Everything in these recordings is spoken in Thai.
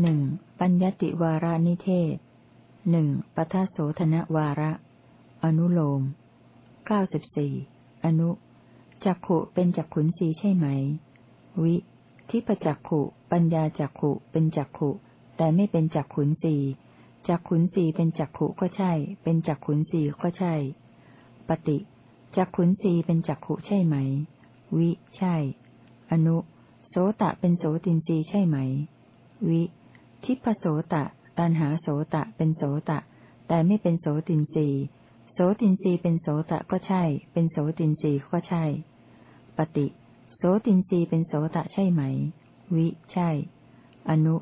หนึ่งปัญญติวารานิเทศหนึ่งปทัโสธนวาระ อนุโลมเก้าสิบสี่อนุจักขุเป็นจักขุนสีใช่ไหม วิทิปจักขุ ปัญญาจักขุเป็นจักขุ แต่ไม่เป็นจักขุนสีจักขุนสีเป็นจักขุก็ใช่ เป็นจักขุนสีก็ใช่ ปฏิจักขุนสีเป็นจักขุใช่ไหม วิใช่ อนุ โสตะเป็นโสตินทรีย์ใช่ไหม วิ ทิพโสตะ ตันหาโสตะเป็นโสตะ แต่ไม่เป็นโสตินทรีย์โสตินทรีย์เป็นโสตะก็ใช่ เป็นโสตินรีก็ใช่ ปฏิ โสตินรีเป็นโสตะใช่ไหม วิ ใช่ อนุ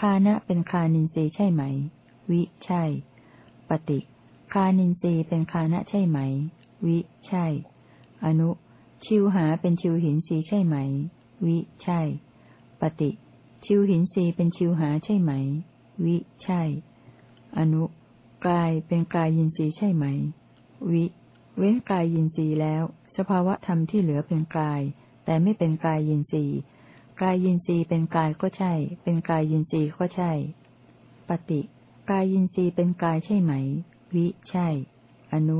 ฆานะเป็นฆานินทรีย์ใช่ไหม วิ ใช่ ปฏิ ฆานินทรีย์เป็นฆานะใช่ไหม วิ ใช่ อนุ ชิวหาเป็นชิวหินรีใช่ไหม วิ ใช่ ปฏิ ชิวหินรีเป็นชิวหาใช่ไหม วิ ใช่ อนุ กายเป็นกายยินทรีใช่ไหม วิ เว้นกายยินทรีแล้ว สภาวะธรรมที่เหลือเป็นกาย แต่ไม่เป็นกายยินทรีกายยินทรีเป็นกายก็ใช่ เป็นกายยินทรีก็ใช่ ปฏิ กายยินทรีเป็นกายใช่ไหม วิ ใช่ อนุ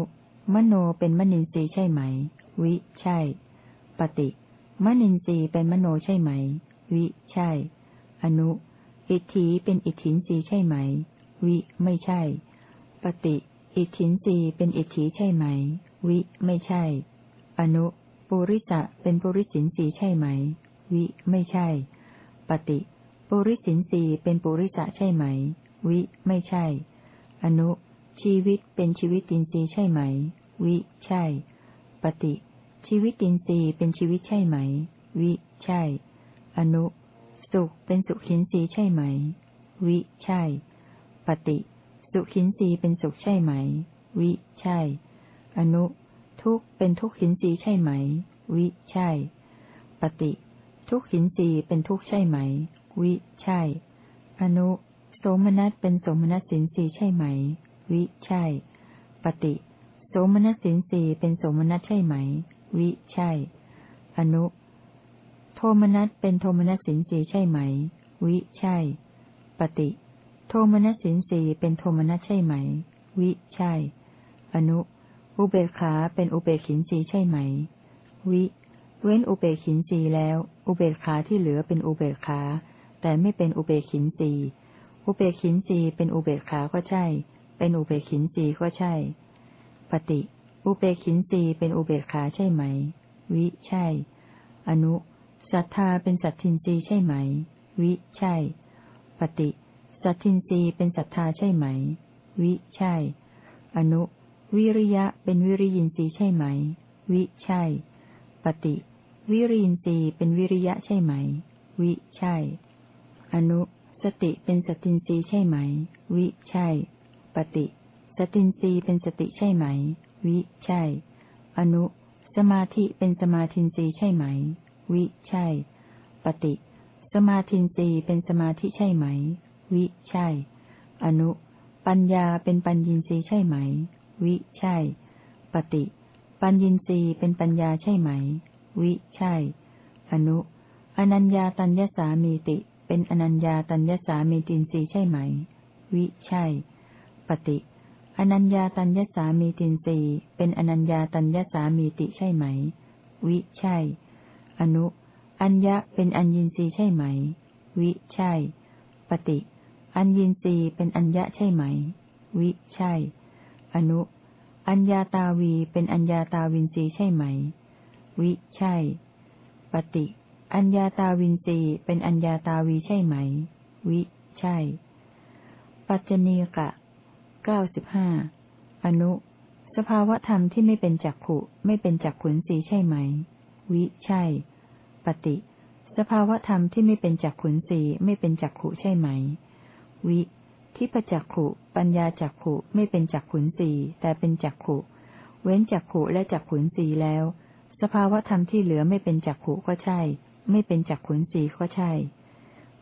มโนเป็นมนินทรีย์ใช่ไหม วิ ใช่ ปฏิ มนินทรีย์เป็นมโนใช่ไหม วิ ใช่ อนุ อิทธิเป็นอิทธินรีใช่ไหม วิ ไม่ใช่ ปฏิ อิทธินรีเป็นอิทธิใช่ไหม วิ ไม่ใช่ อนุ ปุริสะเป็นปุริสินสีใช่ไหม วิ ไม่ใช่ ปฏิ ปุริสินสีเป็นปุริสะใช่ไหม วิ ไม่ใช่ อนุ ชีวิตเป็นชีวิตินทรีย์ใช่ไหม วิ ใช่ ปฏิ ชีวิตินทรีย์เป็นชีวิตใช่ไหม วิ ใช่ อนุ สุขเป็นสุขินทรีใช่ไหม วิ ใช่ ปฏิ สุขินสีเป็นสุขใช่ไหม วิ ใช่ อนุ ทุกเป็นทุกขินสีใช่ไหม วิ ใช่ ปฏิ ทุกขินสีเป็นทุกใช่ไหม วิ ใช่ อนุ โสมนัสเป็นโสมนัสสินสีใช่ไหม วิ ใช่ ปฏิ โสมนัสสินสีเป็นโสมนัสใช่ไหม วิ ใช่ อนุ โทมนัสเป็นโทมนัสสินสีใช่ไหม วิ ใช่ ปฏิ โทมนัสสินสีเป็นโทมนัสใช่ไหม วิ ใช่ อนุ อุเบกขาเป็นอุเบกินสีใช่ไหม วิ เว้นอุเบกินสีแล้ว อุเบกขาที่เหลือเป็นอุเบกขา แต่ไม่เป็นอุเบกินสีอุเบกินสีเป็นอุเบกขาก็ใช่ เป็นอุเบกินสีก็ใช่ ปฏิ อุเบกินสีเป็นอุเบกขาใช่ไหม วิ ใช่ อนุ ศรัทธาเป็นสัตทินรีใช่ไหม วิ ใช่ ปฏิ สัตทินรีเป็นศรัทธาใช่ไหม วิ ใช่ อนุ วิริยะเป็นวิริยินทรีย์ใช่ไหม วิ ใช่ ปฏิ วิริยินทรีย์เป็นวิริยะใช่ไหม วิ ใช่ อนุ สติเป็นสตินทรีย์ใช่ไหม วิ ใช่ ปฏิ สตินทรีย์เป็นสติใช่ไหม วิ ใช่ อนุ สมาธิเป็นสมาธินทรีย์ใช่ไหม วิ ใช่ ปฏิ สมาธินรีเป็นสมาธิใช่ไหม วิ ใช่ อนุ ปัญญาเป็นปัญญินรีใช่ไหม วิ ใช่ ปฏิ ปัญญินรีเป็นปัญญาใช่ไหม วิ ใช่ อนุ อนัญญาตัญญสามีติ เป็นอนัญญาตัญญสามีตินรีใช่ไหม วิ ใช่ ปฏิอนัญญาตัญญสามีตินรีเป็นอนัญญาตัญญสามีติใช่ไหม วิ ใช่ อนุ อัญญะเป็นอัญญินทรีย์ใช่ไหม วิ ใช่ ปฏิ อัญญินรีเป็นอัญญะใช่ไหม วิ ใช่ อนุ อัญญาตาวีเป็นอัญญาตาวินรีใช่ไหม วิ ใช่ ปฏิ อัญญาตาวินรีเป็นอัญญาตาวีใช่ไหม วิ ใช่ ปัจจเนกะเก้าสิบห้าอนุ สภาวธรรมที่ไม่เป็นจักขุ ไม่เป็นจักขุนสีใช่ไหม วิใช่ ปฏิ สภาวธรรมที่ไม่เป็นจักขุนสีไม่เป็นจักขุใช่ไหม วิทิปจักขุ ปัญญาจักขุไม่เป็นจักขุนสีแต่เป็นจักขุ เว้นจักขุและจักขุนสีแล้ว สภาวธรรมที่เหลือไม่เป็นจักขุก็ใช่ ไม่เป็นจักขุนสีก็ใช่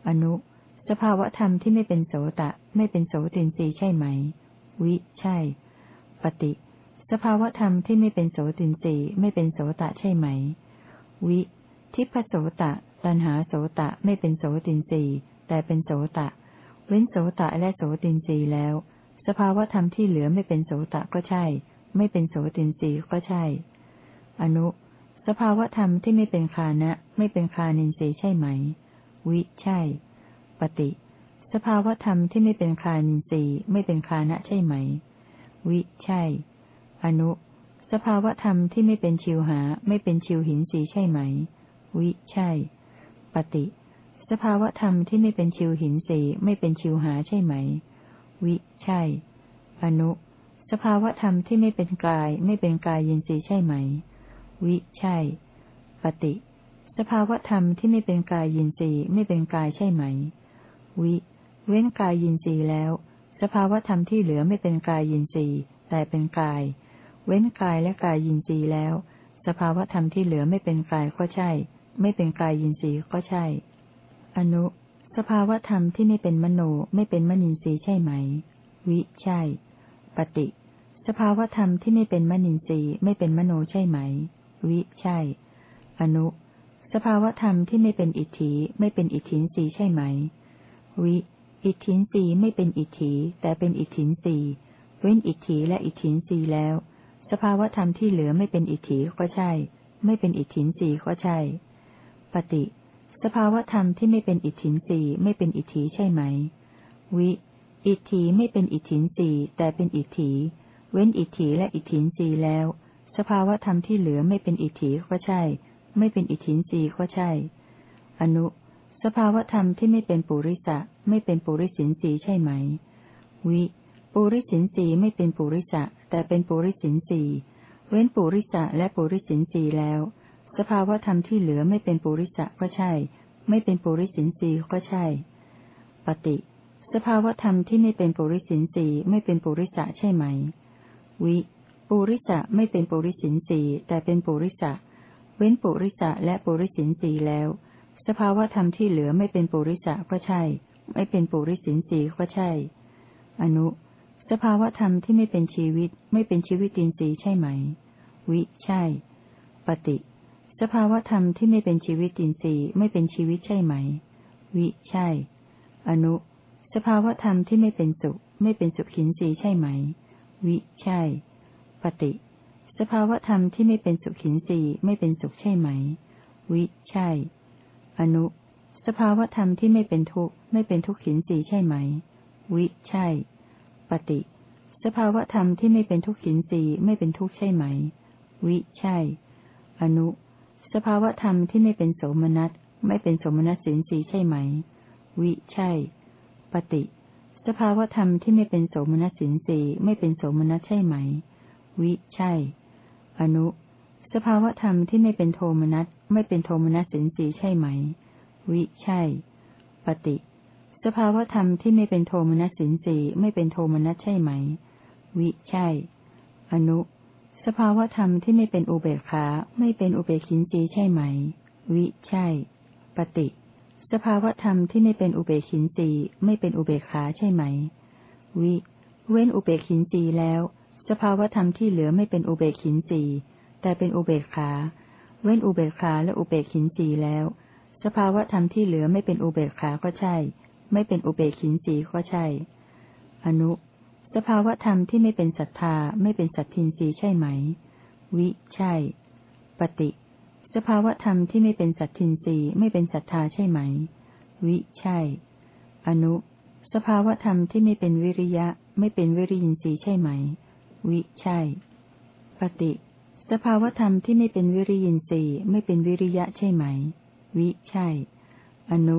อนุ สภาวธรรมที่ไม่เป็นโสตะ ไม่เป็นโสตินสีใช่ไหม วิใช่ ปฏิ สภาวธรรมที่ไม่เป็นโสตินสีไม่เป็นโสตะใช่ไหม วิ ทิพโสตะ ตันหาโสตะไม่เป็นโสตินสีแต่เป็นโสตะ เว้นโสตะและโสตินรีแล้ว สภาวธรรมที่เหลือไม่เป็นโสตะก็ใช่ ไม่เป็นโสตินรีก็ใช่ อนุ สภาวธรรมที่ไม่เป็นคานะ ไม่เป็นคานินทรีใช่ไหม วิ ใช่ ปฏิ สภาวธรรมที่ไม่เป็นคานินทรีไม่เป็นคานะใช่ไหม วิ ใช่ อนุ สภาวธรรมที่ไม่เป็นชิวหา ไม่เป็นชิวหินสีใช่ไหม วิ ใช่ ปฏิ สภาวธรรมที่ไม่เป็นชิวหินสีไม่เป็นชิวหาใช่ไหม วิ ใช่ อนุ สภาวธรรมที่ไม่เป็นกาย ไม่เป็นกายยินสีใช่ไหม วิ ใช่ ปฏิ สภาวธรรมที่ไม่เป็นกายยินสีไม่เป็นกายใช่ไหม วิ เว้นกายยินสีแล้ว สภาวธรรมที่เหลือไม่เป็นกายยินสีแต่เป็นกาย เว้นกายและกายยินสีแล้ว สภาวธรรมที่เหลือไม่เป็นกายก็ใช่ ไม่เป็นกายยินสีก็ใช่ อนุ สภาวธรรมที่ไม่เป็นมโนไม่เป็นมนินทรีย์ใช่ไหม วิใช่ ปฏิ สภาวธรรมที่ไม่เป็นมนินทรีย์ไม่เป็นมโนใช่ไหม วิใช่ อนุ สภาวธรรมที่ไม่เป็นอิทธิไม่เป็นอิทธินรีใช่ไหม วิ อิทธินรีไม่เป็นอิทธิแต่เป็นอิทธินรีเว้นอิทธิและอิทธินรีแล้ว สภาวธรรมที่เหลือไม่เป็นอิทธิก็ใช่ ไม่เป็นอิทธินรีก็ใช่ ปฏิ สภาวธรรมที่ไม่เป็นอิทธินสีไม่เป็นอิทธิใช่ไหม วิ อิทธิไม่เป็นอิทธินสีแต่เป็นอิทธิ เว้นอิทธิและอิทธินสีแล้ว สภาวธรรมที่เหลือไม่เป็นอิทธิก็ใช่ ไม่เป็นอิทธินสีก็ใช่ อนุ สภาวธรรมที่ไม่เป็นปุริสะไม่เป็นปุริสินสีใช่ไหม วิ ปุริสินสีไม่เป็นปุริสะแต่เป็นปุริสินสีเว้นปุริสะและปุริสินสีแล้ว สภาวธรรมที่เหลือไม่เป็นปุริสะก็ใช่ ไม่เป็นปุริสินสีก็ใช่ ปฏิ สภาวธรรมที่ไม่เป็นปุริสินสีไม่เป็นปุริสะใช่ไหม วิปุริสะไม่เป็นปุริสินสีแต่เป็นปุริสะเว้นปุริสะและปุริสินสีแล้ว สภาวธรรมที่เหลือไม่เป็นปุริสะก็ใช่ ไม่เป็นปุริสินสีก็ใช่ อนุ สภาวธรรมที่ไม่เป็นชีวิตไม่เป็นชีวิตินทรีย์ใช่ไหม วิ ใช่ ปฏิ สภาวธรรมที่ไม่เป็นชีวิตตินทรีย์ไม่เป็นชีวิตใช่ไหม วิ ใช่ อนุ สภาวธรรมที่ไม่เป็นสุข ไม่เป็นสุขินทรีย์ใช่ไหม วิ ใช่ ปฏิ สภาวธรรมที่ไม่เป็นสุขขินทรีย์ไม่เป็นสุขใช่ไหม วิ ใช่ อนุ สภาวธรรมที่ไม่เป็นทุกข์ไม่เป็นทุกขินทรีย์ใช่ไหม วิ ใช่ ปฏิ สภาวธรรมที่ไม่เป็นทุกขินทรีย์ไม่เป็นทุกข์ใช่ไหม วิ ใช่ อนุ สภาวธรรมที่ไม่เป็นโสมนัสไม่เป็นโสมนัสสินสีใช่ไหม วิ ใช่ ปฏิ สภาวธรรมที่ไม่เป็นโสมนัสสินสีไม่เป็นโสมนัสใช่ไหม วิ ใช่ อนุ สภาวธรรมที่ไม่เป็นโทมนัสไม่เป็นโทมนัสสินสีใช่ไหม วิ ใช่ ปฏิ สภาวธรรมที่ไม่เป็นโทมนัสสินสีไม่เป็นโทมนัสใช่ไหม วิใช่ อนุ สภาวธรรมที่ไม่เป็นอุเบกขาไม่เป็นอุเบกินรีใช่ไหม วิใช่ ปฏิ สภาวธรรมที่ไม่เป็นอุเบกินรีไม่เป็นอุเบกขาใช่ไหม วิ เว้นอุเบกินรีแล้ว สภาวธรรมที่เหลือไม่เป็นอุเบกินรีแต่เป็นอุเบกขา เว้นอุเบกขาและอุเบกินรีแล้ว สภาวธรรมที่เหลือไม่เป็นอุเบกขาก็ใช่ ไม่เป็นอุเบกินรีก็ใช่ อนุ สภาวธรรมที่ไม่เป็นศรัทธาไม่เป็นสัตทินรีใช่ไหม วิ ใช่ ปฏิ สภาวธรรมที่ไม่เป็นสัตทินรีไม่เป็นศรัทธาใช่ไหม วิ ใช่ อนุ สภาวธรรมที่ไม่เป็นวิริยะ ไม่เป็นวิริยินทรีใช่ไหม วิ ใช่ ปฏิ สภาวธรรมที่ไม่เป็นวิริยินทรีไม่เป็นวิริยะใช่ไหม วิ ใช่ อนุ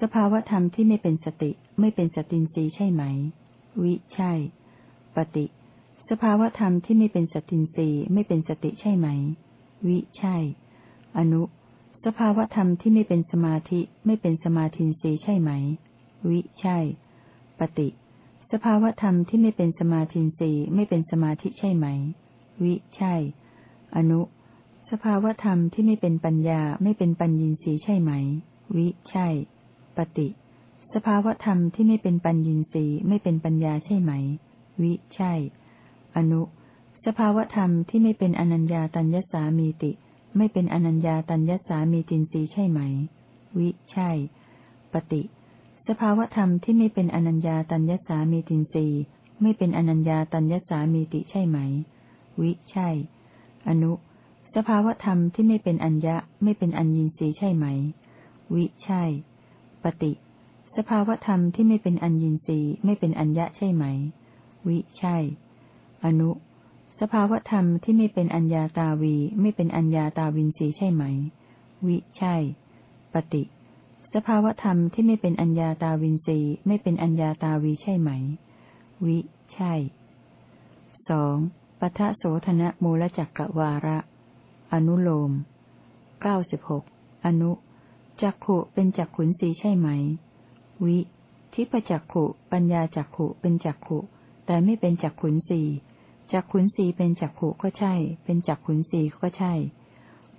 สภาวธรรมที่ไม่เป็นสติไม่เป็นสตินรีใช่ไหม วิใช่ ปฏิ สภาวธรรมที่ไม่เป็นสตินรีไม่เป็นสติใช่ไหม วิใช่ อนุ สภาวธรรมที่ไม่เป็นสมาธิไม่เป็นสมาธินรีใช่ไหม วิใช่ ปฏิ สภาวธรรมที่ไม่เป็นสมาธินรีไม่เป็นสมาธิใช่ไหม วิใช่ อนุ สภาวธรรมที่ไม่เป็นปัญญาไม่เป็นปัญญีสีใช่ไหม วิใช่ ปฏิ สภาวธรรมที่ไม่เป็นปัญญีสีไม่เป็นปัญญาใช่ไหม วิ ใช่ อนุ สภาวธรรมที่ไม่เป็นอนัญญาตัญญสามีติ ไม่เป็นอนัญญาตัญญสามีตินสีใช่ไหม วิ ใช่ ปฏิ สภาวธรรมที่ไม่เป็นอนัญญาตัญญสามีตินรีไม่เป็นอนัญญาตัญญสามีติใช่ไหม วิ ใช่ อนุ สภาวธรรมที่ไม่เป็นอัญญะ ไม่เป็นอัญญินรีใช่ไหม วิ ใช่ ปฏิสภาวธรรมที่ไม่เป็นอัญญินรีไม่เป็นอัญญะใช่ไหม วิใช่ อนุ สภาวธรรมที่ไม่เป็นอัญญาตาวี ไม่เป็นอัญญาตาวินรีใช่ไหม วิใช่ ปฏิ สภาวธรรมที่ไม่เป็นอัญญาตาวินรีไม่เป็นอัญญาตาวีใช่ไหม วิใช่สองปทะโสธนะมูลจักกวาระ อนุโลมเก้าสิบหกอนุ จักขุเป็นจักขุนสีใช่ไหม วิ ทิปจักขุ ปัญญาจักขุเป็นจักขุ แต่ไม่เป็นจักขุนสีจักขุนสีเป็นจักขุก็ใช่ เป็นจักขุนสีก็ใช่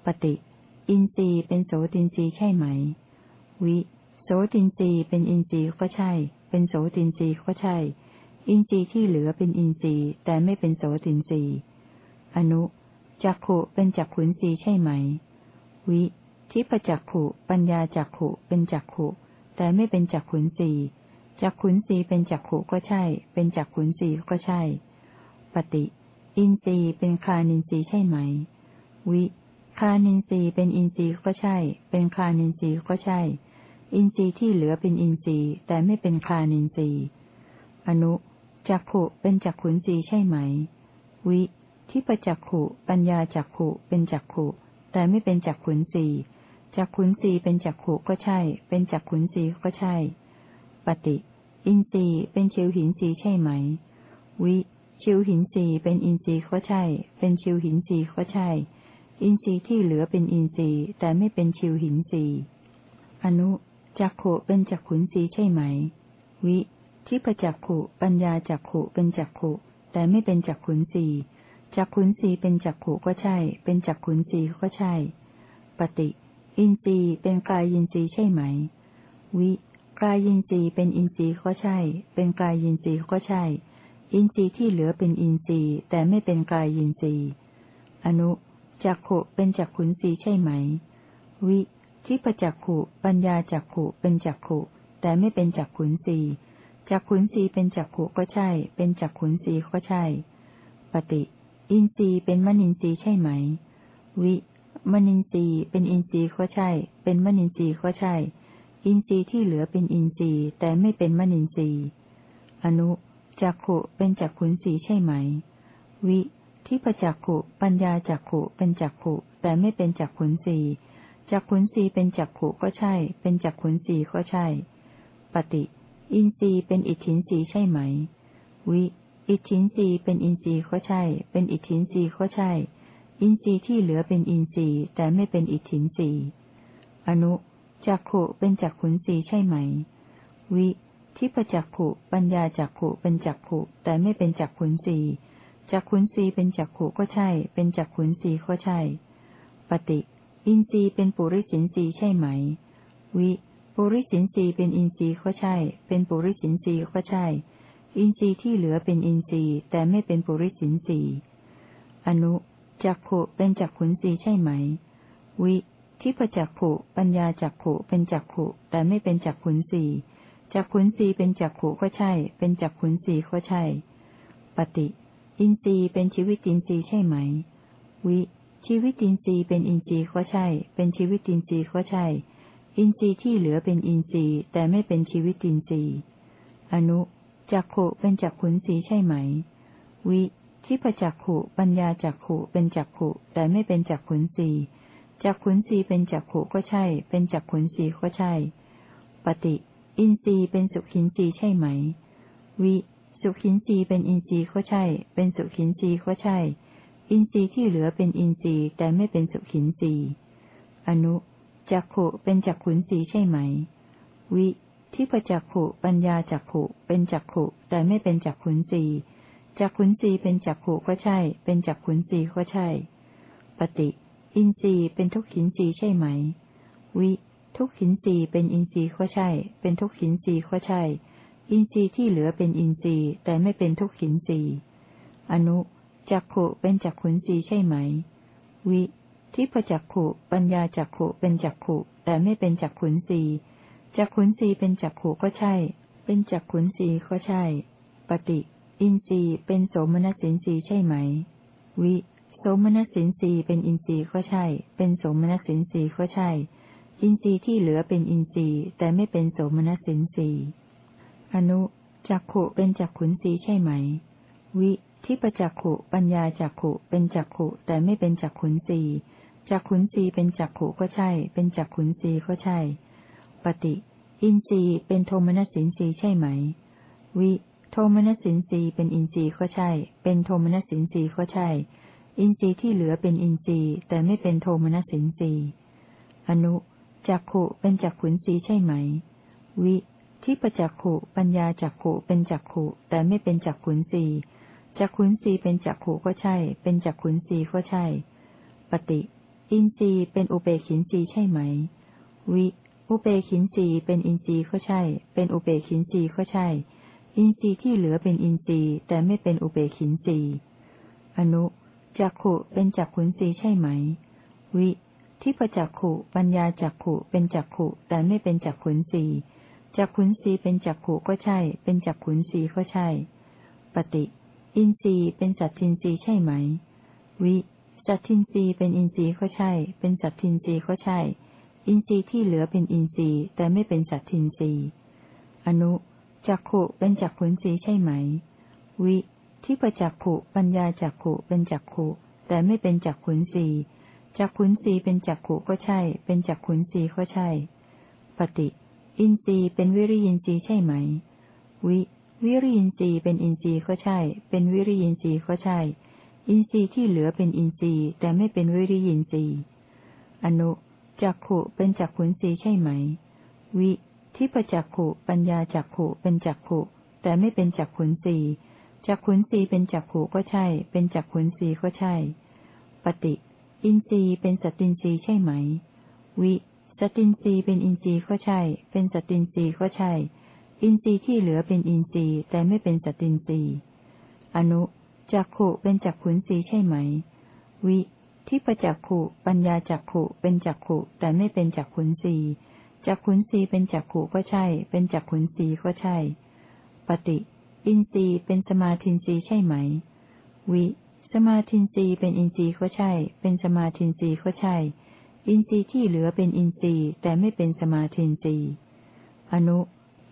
ปฏิ อินทรีย์เป็นโสตินทรีย์ใช่ไหม วิ โสตินทรีย์เป็นอินทรีย์ก็ใช่ เป็นโสตินทรีย์ก็ใช่ อินทรีย์ที่เหลือเป็นอินทรีย์ แต่ไม่เป็นโสตินทรีย์ อนุจักขุเป็นจักขุนสีใช่ไหม วิ ทิปจักขุ ปัญญาจักขุเป็นจักขุ แต่ไม่เป็นจักขุนสีจักขุนสีเป็นจักขุก็ใช่ เป็นจักขุนสีก็ใช่ ปฏิ อินทรีย์เป็นคานินทรีย์ใช่ไหม วิคานินทรีย์เป็นอินทรีย์ก็ใช่ เป็นคานินทรีย์ก็ใช่ อินทรีย์ที่เหลือเป็นอินทรีย์แต่ไม่เป็นคานินทรีย์ อนุจักขุเป็นจักขุนสีใช่ไหม วิทิปจักขุ ปัญญาจักขุเป็นจักขุ แต่ไม่เป็นจักขุนสี จักขุนสีเป็นจักขุก็ใช่ เป็นจักขุนสีก็ใช่ ปฏิ อินทรีย์เป็นชิวหินสีใช่ไหม วิ ชิวหินสีเป็นอินทรีย์ก็ใช่ เป็นชิวหินสีก็ใช่ อินทรีย์ที่เหลือเป็นอินทรีย์ แต่ไม่เป็นชิวหินสีอนุ จักขุเป็นจักขุนสีใช่ไหม วิทิปจักขุ ปัญญาจักขุ เป็นจักขุ แต่ไม่เป็นจักขุนสีจักขุนสีเป็นจักขุก็ใช่ เป็นจักขุนสีก็ใช่ ปฏิ อินทรีย์เป็นกายยินทรีย์ใช่ไหม วิ กายยินทรีย์เป็นอินทรีย์ก็ใช่ เป็นกายยินทรีย์ก็ใช่ อินทรีย์ที่เหลือเป็นอินทรีย์ แต่ไม่เป็นกายยินทรีย์ อนุจักขุเป็นจักขุนสีใช่ไหม วิทิปจักขุ ปัญญาจักขุเป็นจักขุ แต่ไม่เป็นจักขุนสีจักขุนสีเป็นจักขุก็ใช่ เป็นจักขุนสีก็ใช่ ปฏิ อินทรีย์เป็นมนินทรีย์ใช่ไหม วิ มนินทรีย์เป็นอินทรีย์ก็ใช่ เป็นมนินทรีย์ก็ใช่ อินทรีย์ที่เหลือเป็นอินทรีย์แต่ไม่เป็นมนินทรีย์ อนุจักขุเป็นจักขุนสีใช่ไหม วิทิปจักขุ ปัญญาจักขุเป็นจักขุแต่ไม่เป็นจักขุนสีจักขุนสีเป็นจักขุก็ใช่ เป็นจักขุนสีก็ใช่ ปฏิอินทรีย์เป็นอิทธินสีใช่ไหม วิ อิทธินรีเป็นอินทรีย์ก็ใช่ เป็นอิทธินรีก็ใช่ อินทรีย์ที่เหลือเป็นอินทรีย์แต่ไม่เป็นอิทธินรีอนุจักขุเป็นจักขุนสีใช่ไหม วิทิปจักขุปัญญาจักขุเป็นจักขุแต่ไม่เป็นจักขุนสีจักขุนสีเป็นจักขุก็ใช่ เป็นจักขุนสีก็ใช่ ปฏิ อินทรีย์เป็นปุริสินสีใช่ไหม วิปุริสินสีเป็นอินทรีย์ก็ใช่ เป็นปุริสินสีก็ใช่ อินทรีย์ที่เหลือเป็นอินทรีย์แต่ไม่เป็นปุริสินทรีย์อนุ จักขุเป็นจักขุนสีใช่ไหม วิทิปจักขุ ปัญญาจักขุเป็นจักขุ แต่ไม่เป็นจักขุนสีจักขุนสีเป็นจักขุก็ใช่ เป็นจักขุนสีก็ใช่ ปฏิ อินทรีย์เป็นชีวิตินทรีย์ใช่ไหม วิ ชีวิตินทรีย์เป็นอินทรีย์ก็ใช่ เป็นชีวิตินทรีย์ก็ใช่ อินทรีย์ที่เหลือเป็นอินทรีย์ แต่ไม่เป็นชีวิตินทรีย์ อนุจักขุเป็นจักขุนสีใช่ไหม วิ ทิปจักขุ ปัญญาจักขุ เป็นจักขุ แต่ไม่เป็นจักขุนสีจักขุนสีเป็นจักขุก็ใช่ เป็นจักขุนสีก็ใช่ ปฏิ อินทรีย์เป็นสุขินสีใช่ไหม วิ สุขินสีเป็นอินทรีย์ก็ใช่ เป็นสุขินสีก็ใช่ อินทรีย์ที่เหลือเป็นอินทรีย์แต่ไม่เป็นสุขินสีอนุจักขุเป็นจักขุนสีใช่ไหม วิที่ประจักขุ ปัญญาจักขุ เป็นจักขุ แต่ไม่เป็นจักขุนสี จักขุนสีเป็นจักขุก็ใช่ เป็นจักขุนสีก็ใช่ ปฏิ อินทรีย์เป็นทุกขินสีใช่ไหม วิ ทุกขินสีเป็นอินทรีย์ก็ใช่ เป็นทุกขินสีก็ใช่ อินทรีย์ที่เหลือเป็นอินทรีย์แต่ไม่เป็นทุกขินสีอนุจักขุเป็นจักขุนสีใช่ไหม วิทิพจักขุ ปัญญาจักขุเป็นจักขุ แต่ไม่เป็นจักขุนสีจักขุนสีเป็นจักขุก็ใช่ เป็นจักขุนสีก็ใช่ ปฏิ อินทรีย์เป็นโสมนัสสินสีย์ใช่ไหม วิ โสมนัสสินสีย์เป็นอินทรีย์ก็ใช่ เป็นโสมนัสสินสีย์ก็ใช่ อินทรีย์ที่เหลือเป็นอินทรีย์ แต่ไม่เป็นโสมนัสสินสีย์ อนุจักขุเป็นจักขุนสีย์ใช่ไหม วิที่ประจักขุ ปัญญาจักขุ เป็นจักขุ แต่ไม่เป็นจักขุนสีจักขุนสีเป็นจักขุก็ใช่ เป็นจักขุนสีก็ใช่ ปฏิ อินทรีย์เป็นโทมนัสสินสีใช่ไหม วิ โทมนัสสินสีเป็นอินทรีย์ก็ใช่ เป็นโทมนัสสินสีก็ใช่ อินทรีย์ที่เหลือเป็นอินทรีย์ แต่ไม่เป็นโทมนัสสินสีอนุจักขุเป็นจักขุนสีใช่ไหม วิที่ประจักขุปัญญาจักขุเป็นจักขุแต่ไม่เป็นจักขุนสีจักขุนสีเป็นจักขุก็ใช่ เป็นจักขุนสีก็ใช่ ปฏิ อินทรีย์เป็นอุเบกินสีใช่ไหม วิ อุเบกินสีเป็นอินทรีย์ก็ใช่ เป็นอุเบกินสีก็ใช่ อินทรีย์ที่เหลือเป็นอินทรีย์แต่ไม่เป็นอุเบกินสีย์อนุจักขุเป็นจักขุนสีย์ใช่ไหม วิที่ประจักขุปัญญาจักขุเป็นจักขุแต่ไม่เป็นจักขุนสีย์จักขุนสีย์เป็นจักขุก็ใช่ เป็นจักขุนสีย์ก็ใช่ ปฏิ อินทรีย์เป็นสัตทินทรีย์ใช่ไหม วิสัตทินทรีย์เป็นอินทรีย์ก็ใช่ เป็นสัตทินทรีย์ก็ใช่ อินทรีย์ที่เหลือเป็นอินทรีย์แต่ไม่เป็นสัตทินทรีย์อนุ จักขุเป็นจักขุนสีใช่ไหม วิที่ประจักขุปัญญาจักขุเป็นจักขุแต่ไม่เป็นจักขุนสีจักขุนสีเป็นจักขุก็ใช่ เป็นจักขุนสีก็ใช่ ปฏิ อินทรีย์เป็นวิริยินทรีย์ใช่ไหม วิ วิริยินทรีย์เป็นอินทรีย์ก็ใช่ เป็นวิริยินทรีย์ก็ใช่ อินทรีย์ที่เหลือเป็นอินทรีย์แต่ไม่เป็นวิริยินทรีย์ อนุจักขุเป็นจักขุนทรีใช่ไหม วิ ที่ประจักขุ ปัญญาจักขุ เป็นจักขุ แต่ไม่เป็นจักขุนทรีจักขุนทรีเป็นจักขุก็ใช่ เป็นจักขุนทรีก็ใช่ ปฏิ อินทรีย์เป็นสตินทรีย์ใช่ไหม วิ สตินทรีย์เป็นอินทรีย์ก็ใช่ เป็นสตินทรีย์ก็ใช่ อินทรีย์ที่เหลือเป็นอินทรีย์แต่ไม่เป็นสตินทรีย์ อนุจักขุเป็นจักขุนสีใช่ไหม วิที่ประจักขุ ปัญญาจักขุ เป็นจักขุ แต่ไม่เป็นจักขุนสี จักขุนสีเป็นจักขุก็ใช่ เป็นจักขุนสีก็ใช่ ปฏิอินทรีย์เป็นสมาธินทรีย์ใช่ไหม วิ สมาธินทรีย์เป็นอินทรีย์ก็ใช่ เป็นสมาธินทรีย์ก็ใช่ อินทรีย์ที่เหลือเป็นอินทรีย์แต่ไม่เป็นสมาธินทรีย์ อนุ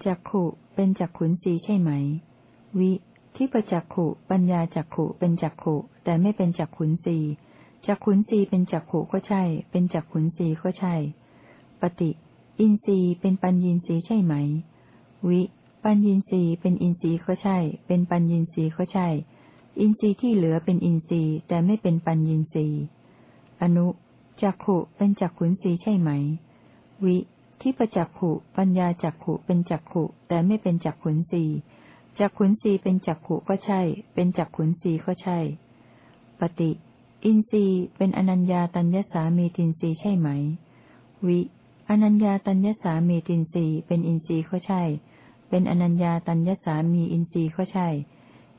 จักขุเป็นจักขุนสีใช่ไหม วิที่ประจักขุปัญญาจักขุเป็นจักขุแต่ไม่เป็นจักขุนสีจักขุนสีเป็นจักขุก็ใช่ เป็นจักขุนสีก็ใช่ ปฏิ อินทรีย์เป็นปัญญีสีใช่ไหม วิ ปัญญีสีเป็นอินทรีย์ก็ใช่ เป็นปัญญีสีก็ใช่ อินทรีย์ที่เหลือเป็นอินทรีย์แต่ไม่เป็นปัญญีสีอนุจักขุเป็นจักขุนสีใช่ไหม วิที่ประจักขุ ปัญญาจักขุเป็นจักขุ แต่ไม่เป็นจักขุนสีจักขุนสีเป็นจักขุก็ใช่ เป็นจักขุนสีก็ใช่ ปฏิ อินทรีย์เป็นอนัญญาตัญญสามีตินทรีย์ใช่ไหม วิ อนัญญาตัญญสามีตินรีเป็นอินทรีย์ก็ใช่ เป็นอนัญญาตัญญสามีอินทรีย์ก็ใช่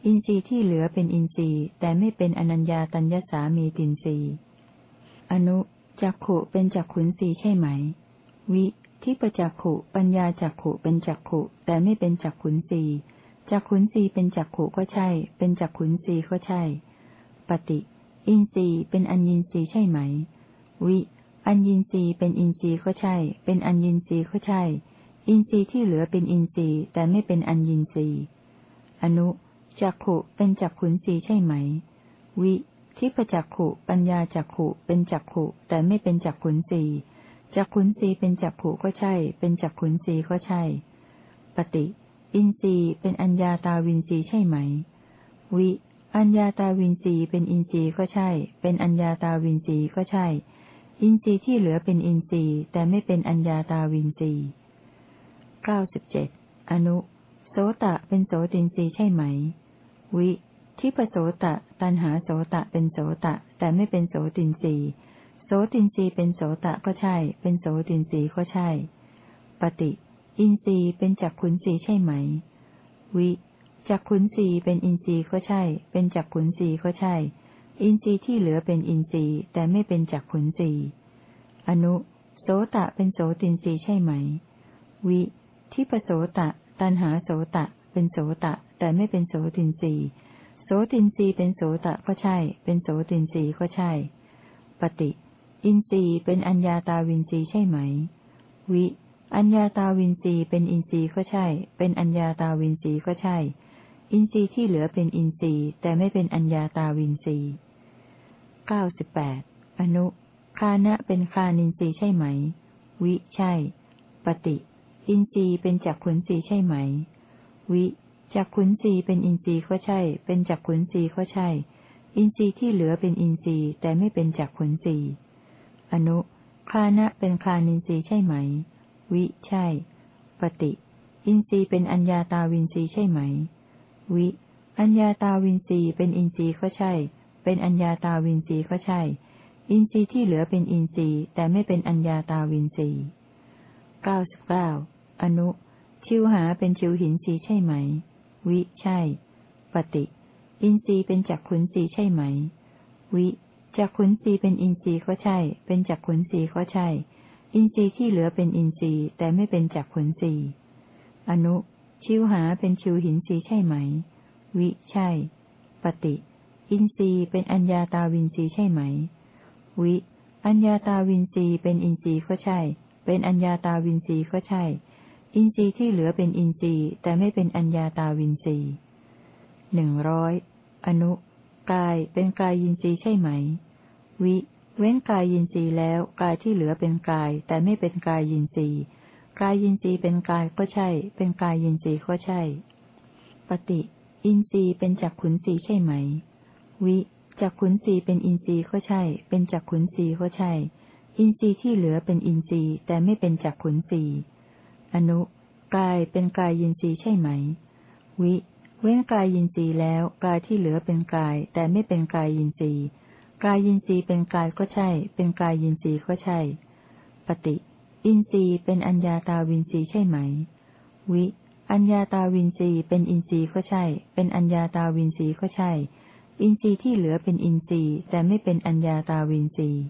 อินทรีย์ที่เหลือเป็นอินทรีย์แต่ไม่เป็นอนัญญาตัญญสามีตินรีอนุจักขุเป็นจักขุนสีใช่ไหม วิที่ประจักขุ ปัญญาจักขุเป็นจักขุ แต่ไม่เป็นจักขุนสีจักขุนสีเป็นจักขุก็ใช่ เป็นจักขุนสีก็ใช่ ปฏิ อินทรีย์เป็นอัญญินทรีย์ใช่ไหม วิ อัญญินทรีย์เป็นอินทรีย์ก็ใช่ เป็นอัญญินทรีย์ก็ใช่ อินทรีย์ที่เหลือเป็นอินทรีย์แต่ไม่เป็นอัญญินทรีย์ อนุจักขุเป็นจักขุนสีใช่ไหม วิที่ปจักขุ ปัญญาจักขุ เป็นจักขุ แต่ไม่เป็นจักขุนสีจักขุนทรีย์เป็นจักขุก็ใช่ เป็นจักขุนทรีย์ก็ใช่ ปฏิ อินทรีย์เป็นอัญญาตาวินทรีย์ใช่ไหม วิ อัญญาตาวินทรีย์เป็นอินทรีย์ก็ใช่ เป็นอัญญาตาวินทรีย์ก็ใช่ อินทรีย์ที่เหลือเป็นอินทรีย์ แต่ไม่เป็นอัญญาตาวินทรีย์เก้าสิบเจ็ดอนุ โสตะเป็นโสตินทรีย์ใช่ไหม วิทิพโสตะ ตันหาโสตะเป็นโสตะ แต่ไม่เป็นโสตินทรีย์โสตินทรีย์เป็นโสตะก็ใช่ เป็นโสตินทรีย์ก็ใช่ ปฏิ อินทรีย์เป็นจักขุนสีย์ใช่ไหม วิจักขุนสีย์เป็นอินทรีย์ก็ใช่ เป็นจักขุนสีย์ก็ใช่ อินทรีย์ที่เหลือเป็นอินทรีย์แต่ไม่เป็นจักขุนสีอนุ โสตะเป็นโสตินทรีย์ใช่ไหม วิทิปโสตะ ตันหาโสตะ เป็นโสตะ แต่ไม่เป็นโสตินทรีย์โสตินทรีย์เป็นโสตะก็ใช่ เป็นโสตินทรีย์ก็ใช่ ปฏิ อินทรีย์เป็นอัญญาตาวินทรีย์ใช่ไหม วิ อัญญาตาวินทรีย์เป็นอินทรีย์ก็ใช่ เป็นอัญญาตาวินทรีย์ก็ใช่ อินทรีย์ที่เหลือเป็นอินทรีย์แต่ไม่เป็นอัญญาตาวินทรีย์ เก้าสิบแปดอนุฆานะเป็นฆานินทรีย์ใช่ไหม วิ ใช่ ปฏิ อินทรีย์เป็นจักขุนทรีย์ใช่ไหม วิจักขุนทรีย์เป็นอินทรีย์ก็ใช่ เป็นจักขุนทรีย์ก็ใช่ อินทรีย์ที่เหลือเป็นอินทรีย์แต่ไม่เป็นจักขุนทรีย์อนุฆานะเป็นฆานินทรีย์ใช่ไหม วิ ใช่ ปฏิ อินทรีย์เป็นอัญญาตาวินทรีย์ใช่ไหม วิ อัญญาตาวินทรีย์เป็นอินทรีย์ก็ใช่ เป็นอัญญาตาวินทรีย์ก็ใช่ อินทรีย์ที่เหลือเป็นอินทรีย์แต่ไม่เป็นอัญญาตาวินทรีย์ เก้าสิบเก้าอนุ ชิวหาเป็นชิวหินทรีย์ใช่ไหม วิ ใช่ ปฏิ อินทรีย์เป็นจักขุนทรีย์ใช่ไหม วิจักขุนทรีย์เป็นอินทรีย์ก็ใช่ เป็นจักขุนทรีย์ก็ใช่ อินทรีย์ที่เหลือเป็นอินทรีย์แต่ไม่เป็นจักขุนทรีย์ อนุ ชิวหาเป็นชิวหินทรีย์ใช่ไหม วิ ใช่ ปฏิ อินทรีย์เป็นอัญญาตาวินทรีย์ใช่ไหม วิ อัญญาตาวินทรีย์เป็นอินทรีย์ก็ใช่ เป็นอัญญาตาวินทรีย์ก็ใช่ อินทรีย์ที่เหลือเป็นอินทรีย์ แต่ไม่เป็นอัญญาตาวินทรีย์หนึ่งร้อยอนุ กายเป็นกายินทรีย์ใช่ไหม วิ เว้นกายินทรีย์แล้วกายที่เหลือเป็นกาย แต่ไม่เป็นกายยินทรีย์ กายยินทรีย์เป็นกายก็ใช่ เป็นกายยินทรีย์ก็ใช่ ปฏิ อินทรีย์เป็นจักขุนทรีย์ใช่ไหม วิจักขุนสีเป็นอินทรีย์ก็ใช่ เป็นจักขุนสีก็ใช่ อินทรีย์ที่เหลือเป็นอินทรีย์แต่ไม่เป็นจักขุนสีอนุกายเป็นกายยินทรีย์ใช่ไหม วิ เว้นกายยินทรีย์แล้วกายที่เหลือเป็นกาย แต่ไม่เป็นกายยินทรีย์กายยินทรีย์เป็นกายก็ใช่ เป็นกายยินทรีย์ก็ใช่ ปฏิ อินทรีย์เป็นอัญญาตาวินทรีย์ใช่ไหม วิ อัญญาตาวินทรีย์เป็นอินทรีย์ก็ใช่ เป็นอัญญาตาวินทรีย์ก็ใช่ อินทรีย์ที่เหลือเป็นอินทรีย์แต่ไม่เป็นอัญญาตาวินทรีย์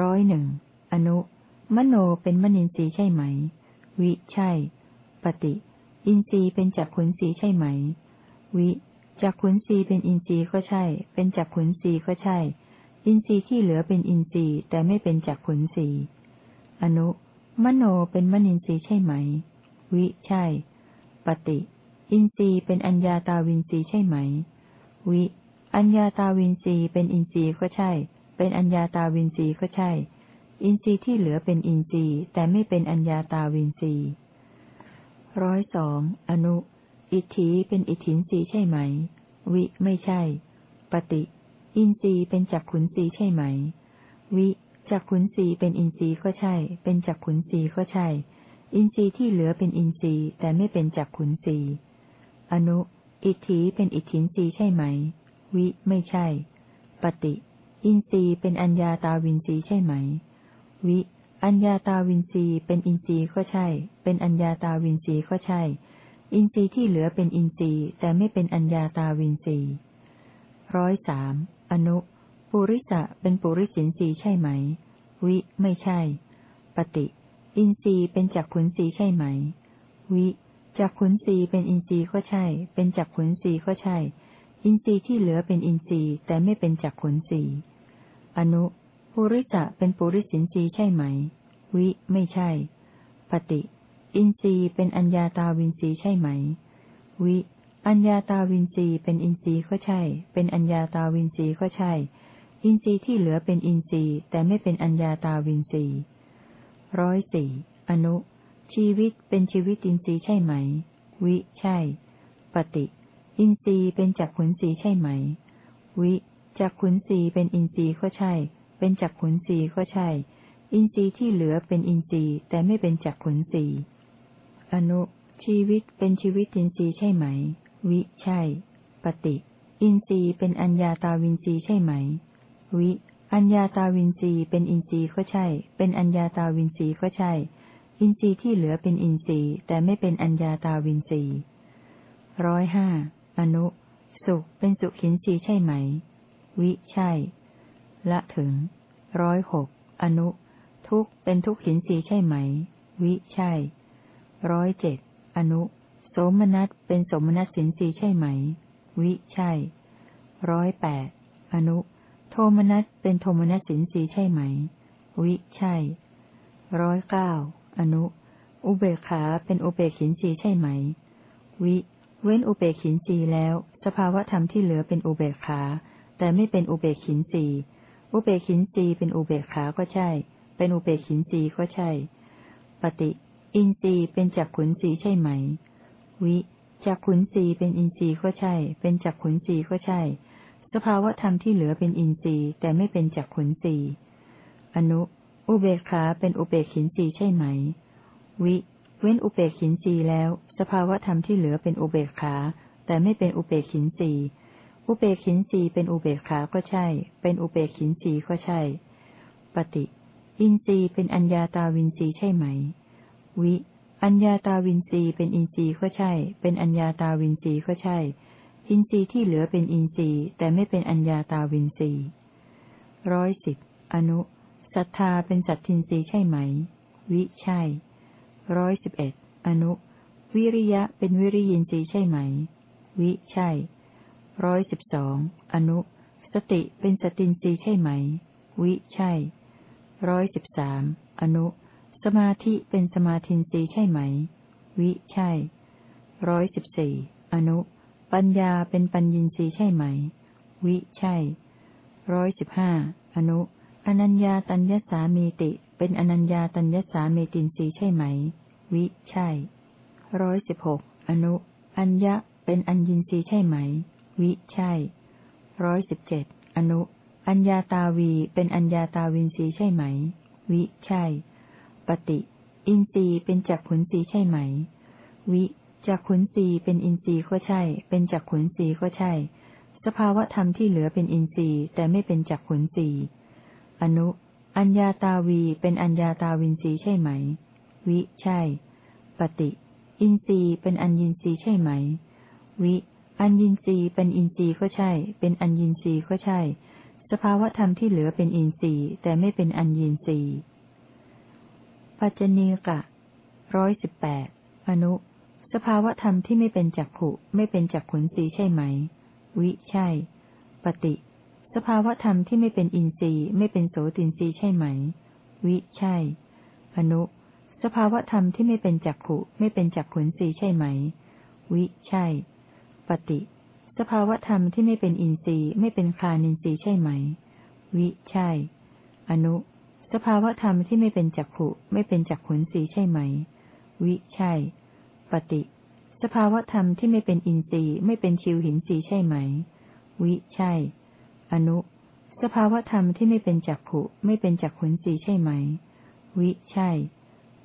ร้อยหนึ่งอนุ มโนเป็นมนินทรีย์ใช่ไหม วิ ใช่ ปฏิ อินทรีย์เป็นจักขุนทรีย์ใช่ไหม วิจักขุนทรีย์เป็นอินทรีย์ก็ใช่ เป็นจักขุนทรีย์ก็ใช่ อินทรีย์ที่เหลือเป็นอินทรีย์แต่ไม่เป็นจักขุนทรีย์อนุ มโนเป็นมนินทรีย์ใช่ไหม วิ ใช่ ปฏิ อินทรีย์เป็นอัญญาตาวินทรีย์ใช่ไหม วิ อัญญาตาวินทรีย์เป็นอินทรีย์ก็ใช่ เป็นอัญญาตาวินทรีย์ก็ใช่ อินทรีย์ที่เหลือเป็นอินทรีย์แต่ไม่เป็นอัญญาตาวินทรีย์ร้อยสองอนุ อิตถีเป็นอิตถินทรีย์ใช่ไหม วิไม่ใช่ ปฏิ อินทรีย์เป็นจักขุนรีใช่ไหม วิจักขุนรีเป็นอินทรีย์ก็ใช่ เป็นจักขุนรีก็ใช่ อินทรีย์ที่เหลือเป็นอินทรีย์แต่ไม่เป็นจักขุนรีอนุ อิทธิเป็นอิทธินรีใช่ไหม วิไม่ใช่ ปฏิ อินทรีย์เป็นอัญญาตาวินทรีย์ใช่ไหม วิ อัญญาตาวินทรีย์เป็นอินทรีย์ก็ใช่ เป็นอัญญาตาวินทรีย์ก็ใช่ อินทรีย์ที่เหลือเป็นอินทรีย์แต่ไม่เป็นอัญญาตาวินทรีย์ร้อยสามอนุ ปุริสะเป็นปุริสินทรีย์ใช่ไหม วิ ไม่ใช่ ปฏิ อินทรีย์เป็นจักขุนทรีย์ใช่ไหม วิจักขุนทรีย์เป็นอินทรีย์ก็ใช่ เป็นจักขุนทรีย์ก็ใช่ อินทรีย์ที่เหลือเป็นอินทรีย์แต่ไม่เป็นจักขุนสีอนุปุริจะเป็นปุริสินทรีย์ใช่ไหม วิ ไม่ใช่ ปฏิ อินทรีย์เป็นอัญญาตาวินทรีย์ใช่ไหม วิ อัญญาตาวินทรีย์เป็นอินทรีย์ก็ใช่ เป็นอัญญาตาวินทรีย์ก็ใช่ อินทรีย์ที่เหลือเป็นอินทรีย์แต่ไม่เป็นอัญญาตาวินทรีย์ร้อยสี่อนุ ชีวิตเป็นชีวิตอินทรีย์ใช่ไหม วิ ใช่ ปฏิ อินทรีย์เป็นจักขุนสีใช่ไหม วิจักขุนสีเป็นอินทรีย์ก็ใช่ เป็นจักขุนทรีย์ก็ใช่ อินทรีย์ที่เหลือเป็นอินทรีย์แต่ไม่เป็นจักขุนทรีย์อนุ ชีวิตเป็นชีวิตินทรีย์ใช่ไหม วิใช่ ปฏิ อินทรีย์เป็นอัญญาตาวินทรีย์ใช่ไหม วิ อัญญาตาวินทรีย์เป็นอินทรีย์ก็ใช่ เป็นอัญญาตาวินทรีย์ก็ใช่ อินทรีย์ที่เหลือเป็นอินทรีย์แต่ไม่เป็นอัญญาตาวินทรีย์ร้อยห้า อนุ สุขเป็นสุขินสีใช่ไหม วิใช่ ละถึง ร้อยหก อนุ ทุกเป็นทุกขินสีใช่ไหม วิใช่ ร้อยเจ็ด อนุ โสมนัสเป็นสมนัสสินสีใช่ไหม วิใช่ ร้อยแปด อนุ โทมนัสเป็นโทมนัสสินสีใช่ไหม วิใช่ ร้อยเก้า อนุ อุเบกขาเป็นอุเบกขินสีใช่ไหม วิ เว้นอุเบกขินสีแล้ว สภาวธรรมที่เหลือเป็นอุเบกขา แต่ไม่เป็นอุเบกขินสีอุเบกขินสีเป็นอุเบกขาก็ใช่ เป็นอุเบกขินสีก็ใช่ ปฏิ อินทรีย์เป็นจักขุนสีใช่ไหม วิจักขุนสีเป็นอินทรีย์ก็ใช่ เป็นจักขุนสีก็ใช่ สภาวธรรมที่เหลือเป็นอินทรีย์แต่ไม่เป็นจักขุนสีอนุ อุเบกขาเป็นอุเบกขินสีใช่ไหม วิ เว้นอุเบกขินสีแล้ว ภาวธรรมที่เหลือเป็นอุเบกขา แต่ไม่เป็นอุเบกขินสีอุเบกขินสีเป็นอุเบกขาก็ใช่ เป็นอุเบกขินสีก็ใช่ ปฏิ อินทรีย์เป็นอัญญาตาวินทรีย์ใช่ไหม วิ อัญญาตาวินทรีย์เป็นอินทรีย์ก็ใช่ เป็นอัญญาตาวินทรีย์ก็ใช่ อินทรีย์ที่เหลือเป็นอินทรีย์แต่ไม่เป็นอัญญาตาวินทรีย์ร้อยสิบอนุศรัทธาเป็นสัตทินรีใช่ไหม วิใช่ร้อยสิบเอ็ดอนุ วิริยะเป็นวิริยินทรีย์ใช่ไหม วิใช่ร้อยสิบสองอนุ สติเป็นสตินทรีใช่ไหม วิใช่ร้อยสิบสามอนุ สมาธิเป็นสมาธินทรีใช่ไหม วิใช่ร้อยสิบสี่อนุ ปัญญาเป็นปัญญินทรีใช่ไหม วิใช่ร้อยสิบห้าอนุ อนัญญาตัญญสามีติ เป็นอนัญญาตัญญสามีตินสีใช่ไหม วิใช่ ร้อยสิบหกอนุ อัญญะเป็นอัญญินรีใช่ไหม วิ ใช่ ร้อยสิบเจ็ดอนุ อัญญาตาวีเป็นอัญญาตาวินสีใช่ไหม วิ ใช่ ปฏิ อินทรีย์เป็นจักขุนสีใช่ไหม วิจักขุนสีเป็นอินทรีย์ก็ใช่ เป็นจักขุนสีก็ใช่ สภาวะธรรมที่เหลือเป็นอินทรีย์ แต่ไม่เป็นจักขุนสีอนุ อัญญาตาวีเป็นอัญญาตาวินรีใช่ไหม วิ ใช่ ปฏิ อินทรีย์เป็นอัญญินทรีย์ใช่ไหม วิ อัญญินทรีย์เป็นอินทรีย์ก็ใช่ เป็นอัญญินทรีย์ก็ใช่ สภาวธรรมที่เหลือเป็นอินทรีย์แต่ไม่เป็นอัญญินทรีย์ ปัจจเนกะร้อยสิบแปดอนุ สภาวธรรมที่ไม่เป็นจักขุไม่เป็นจักขุนสีใช่ไหม วิใช่ ปฏิ สภาวธรรมที่ไม่เป็นอินทรีย์ไม่เป็นโสตินทรีย์ใช่ไหม วิใช่ อนุ สภาวธรรมที่ไม่เป็นจักขุไม่เป็นจักขุนสีใช่ไหม วิ ใช่ ปฏิ สภาวธรรมที่ไม่เป็นอินทรีย์ไม่เป็นคานินทรีย์ใช่ไหม วิ ใช่ อนุ สภาวธรรมที่ไม่เป็นจักขุไม่เป็นจักขุนสีใช่ไหม วิ ใช่ ปฏิ สภาวธรรมที่ไม่เป็นอินทรีย์ไม่เป็นชิวหินสีใช่ไหม วิ ใช่ อนุ สภาวธรรมที่ไม่เป็นจักขุไม่เป็นจักขุนสีใช่ไหม วิ ใช่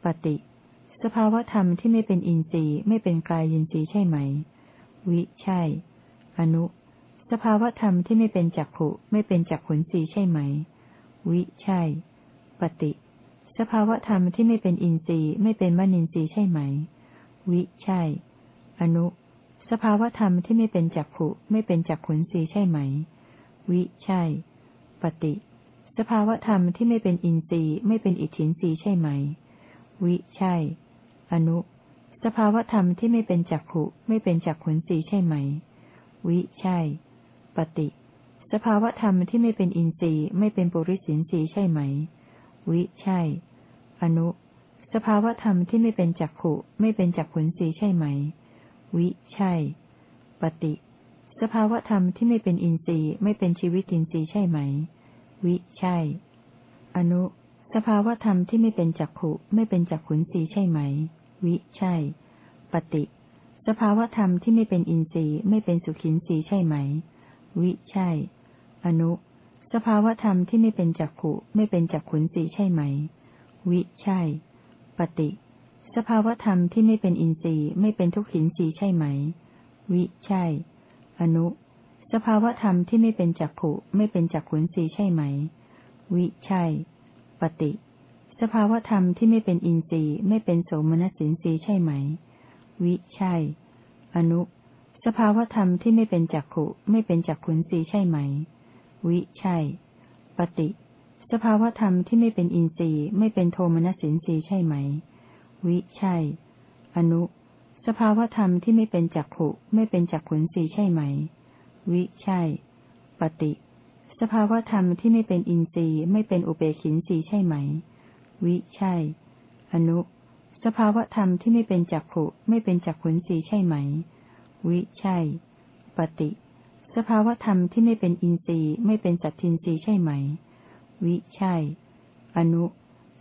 ปฏิสภาวธรรมที่ไม่เป็นอินทรีย์ไม่เป็นกายยินทรีย์ใช่ไหม วิ ใช่ อนุ สภาวธรรมที่ไม่เป็นจักขุไม่เป็นจักขุนสีใช่ไหม วิ ใช่ ปฏิ สภาวธรรมที่ไม่เป็นอินทรีย์ไม่เป็นมนินทรีย์ใช่ไหม วิ ใช่ อนุ สภาวธรรมที่ไม่เป็นจักขุไม่เป็นจักขุนสีใช่ไหม วิ ใช่ ปฏิสภาวธรรมที่ไม่เป็นอินทรีย์ไม่เป็นอิทธินทรีย์ใช่ไหม วิใช่ อนุ สภาวธรรมที่ไม่เป็นจักขุไม่เป็นจักขุนสีใช่ไหม วิใช่ ปฏิ สภาวธรรมที่ไม่เป็นอินทรีย์ไม่เป็นปุริสินทรีย์ใช่ไหม วิใช่ อนุ สภาวธรรมที่ไม่เป็นจักขุไม่เป็นจักขุนสีใช่ไหม วิใช่ ปฏิ สภาวธรรมที่ไม่เป็นอินทรีย์ไม่เป็นชีวิตินทรีย์ใช่ไหม วิใช่ อนุ สภาวธรรมที่ไม่เป็นจักขุไม่เป็นจักขุนสีใช่ไหม วิ ใช่ ปฏิ สภาวธรรมที่ไม่เป็นอินทรีย์ไม่เป็นสุขินทรีใช่ไหม วิ ใช่ อนุ สภาวธรรมที่ไม่เป็นจักขุไม่เป็นจักขุนสีใช่ไหม วิ ใช่ ปฏิ สภาวธรรมที่ไม่เป็นอินทรีย์ไม่เป็นทุกขินสีใช่ไหม วิ ใช่ อนุ สภาวธรรมที่ไม่เป็นจักขุไม่เป็นจักขุนสีใช่ไหม วิ ใช่ ปฏิ สภาวธรรมที่ไม่เป็นอินทรีย์ไม่เป็นโสมนัสสินสีย์ใช่ไหม วิใช่ อนุ สภาวธรรมที่ไม่เป็นจักขุไม่เป็นจักขุนสีย์ใช่ไหม วิใช่ ปฏิ สภาวธรรมที่ไม่เป็นอินทรีย์ไม่เป็นโทมนัสสินสีย์ใช่ไหม วิใช่ อนุ สภาวธรรมที่ไม่เป็นจักขุไม่เป็นจักขุนสีย์ใช่ไหม วิใช่ ปฏิ สภาวธรรมที่ไม่เป็นอินทรีย์ไม่เป็นอุเบกินสีย์ใช่ไหมวิใช่อนุสภาวธรรมที่ไม่เป็นจักขุไม่เป็นจักขุนสีใช่ไหมวิใช่ปฏิสภาวธรรมที่ไม่เป็นอินทรีย์ไม่เป็นสัตทินรีย์ใช่ไหม วิใช่ อนุ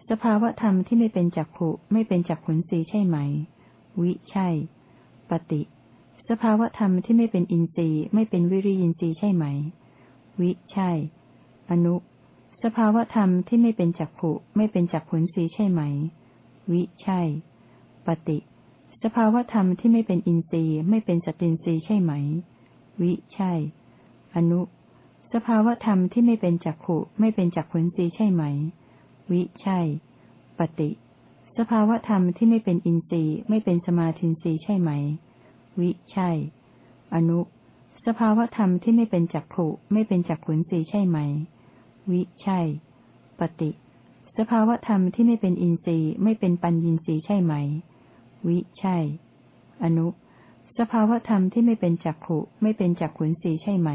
สภาวธรรมที่ไม่เป็นจักขุไม่เป็นจักขุนสีใช่ไหม วิใช่ ปฏิ สภาวธรรมที่ไม่เป็นอินทรีย์ไม่เป็นวิริยินทรีย์ใช่ไหม วิใช่ อนุ สภาวธรรมที่ไม่เป็นจักขุไม่เป็นจักขุนสีใช่ไหม วิใช่ ปฏิ สภาวธรรมที่ไม่เป็นอินทรีย์ไม่เป็นสตินทรีย์ใช่ไหม วิใช่ อนุ สภาวธรรมที่ไม่เป็นจักขุไม่เป็นจักขุนสีใช่ไหม วิใช่ ปฏิ สภาวธรรมที่ไม่เป็นอินทรีย์ไม่เป็นสมาธินทรีย์ใช่ไหม วิใช่ อนุ สภาวธรรมที่ไม่เป็นจักขุไม่เป็นจักขุนสีใช่ไหม วิใช่ ปฏิ สภาวธรรมที่ไม่เป็นอินทรีย์ไม่เป็นปัญญินทรีย์ใช่ไหม วิใช่ อนุ สภาวธรรมที่ไม่เป็นจักขุไม่เป็นจักขุนสีใช่ไหม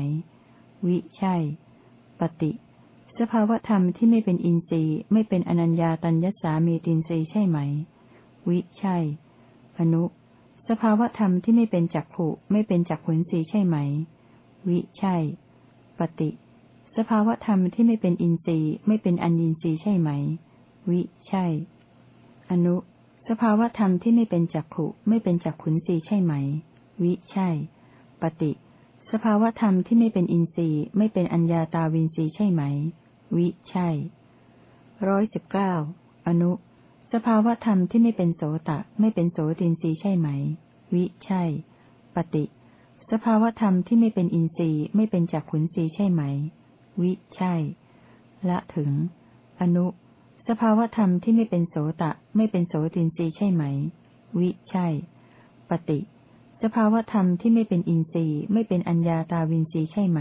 วิใช่ ปฏิ สภาวธรรมที่ไม่เป็นอินทรีย์ไม่เป็นอนัญญาตัญญสามีตินทรีย์ใช่ไหม วิใช่ อนุ สภาวธรรมที่ไม่เป็นจักขุไม่เป็นจักขุนสีใช่ไหม วิใช่ ปฏิ สภาวธรรมที่ไม่เป็นอินทรีย์ไม่เป็นอัญญินทรีย์ใช่ไหม วิใช่ อนุ สภาวธรรมที่ไม่เป็นจักขุไม่เป็นจักขุนสีใช่ไหม วิใช่ ปฏิ สภาวธรรมที่ไม่เป็นอินทรีย์ไม่เป็นอัญญาตาวินทรีย์ใช่ไหม วิใช่ร้อยสิบเก้าอนุ สภาวธรรมที่ไม่เป็นโสตะ ไม่เป็นโสตินทรีย์ใช่ไหม วิ ใช่ ปฏิ สภาวธรรมที่ไม่เป็นอินทรีย์ไม่เป็นจักขุนสีใช่ไหม วิ ใช่ ละถึง อนุ สภาวธรรมที่ไม่เป็นโสตะ ไม่เป็นโสตินทรีย์ใช่ไหม วิ ใช่ ปฏิ สภาวธรรมที่ไม่เป็นอินทรีย์ ไม่เป็นอัญญาตาวินทรีย์ใช่ไหม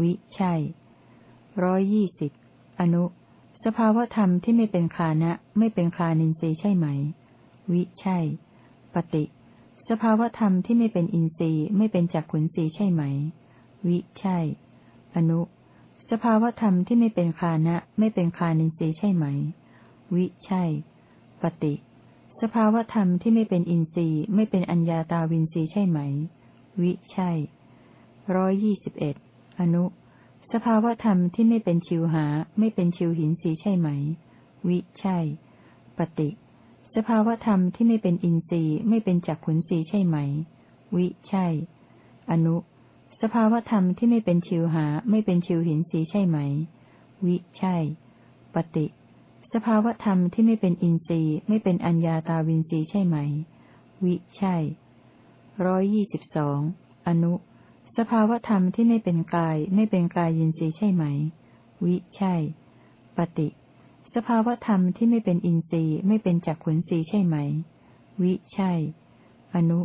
วิ ใช่ ร้อยยี่สิบ อนุ สภาวธรรมที่ไม่เป็นคานะไม่เป็นคานินทรีย์ใช่ไหม วิใช่ ปฏิ สภาวธรรมที่ไม่เป็นอินทรีย์ไม่เป็นจักขุนสีใช่ไหม วิใช่ อนุ สภาวธรรมที่ไม่เป็นคานะไม่เป็นคานินทรีย์ใช่ไหม วิใช่ ปฏิ สภาวธรรมที่ไม่เป็นอินทรีย์ไม่เป็นอัญญาตาวินทรีย์ใช่ไหม วิใช่ร้อยยี่สิบเอ็ดอนุ สภาวธรรมที่ไม่เป็นชิวหา ไม่เป็นชิวหินสีใช่ไหม วิใช่ ปฏิ สภาวธรรมที่ไม่เป็นอินทรีย์ไม่เป็นจักขุนสีใช่ไหม วิใช่ อนุ สภาวธรรมที่ไม่เป็นชิวหา ไม่เป็นชิวหินสีใช่ไหม วิใช่ ปฏิ สภาวธรรมที่ไม่เป็นอินทรีย์ไม่เป็นอัญญาตาวินทรีใช่ไหม วิใช่ร้อยยี่สิบสองอนุ สภาวธรรมที่ไม่เป็นกายไม่เป็นกายยินทรีย์ใช่ไหม วิ ใช่ ปฏิ สภาวธรรมที่ไม่เป็นอินทรีย์ไม่เป็นจักขุนสีใช่ไหม วิ ใช่ อนุ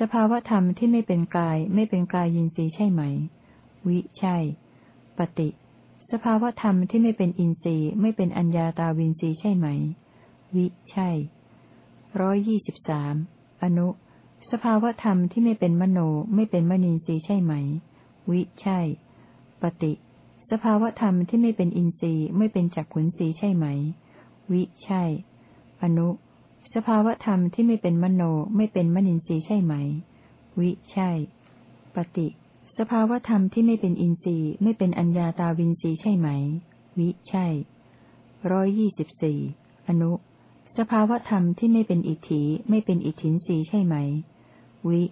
สภาวธรรมที่ไม่เป็นกายไม่เป็นกายยินทรีย์ใช่ไหม วิ ใช่ ปฏิ สภาวธรรมที่ไม่เป็นอินทรีย์ไม่เป็นอัญญาตาวินทรีย์ใช่ไหม วิ ใช่ร้อยยี่สิบสามอนุ สภาวธรรมที่ไม่เป็นมโนไม่เป็นมนินทรีย์ใช่ไหม วิใช่ ปฏิ สภาวธรรมที่ไม่เป็นอินทรีย์ไม่เป็นจักขุนสีใช่ไหม วิใช่ อนุ สภาวธรรมที่ไม่เป็นมโนไม่เป็นมนินทรีย์ใช่ไหม วิใช่ ปฏิ สภาวธรรมที่ไม่เป็นอินทรีย์ไม่เป็นอัญญาตาวินทรีย์ใช่ไหม วิใช่ร้อยยี่สิบสี่อนุ สภาวธรรมที่ไม่เป็นอิทธิไม่เป็นอิทธินรีใช่ไหม วิ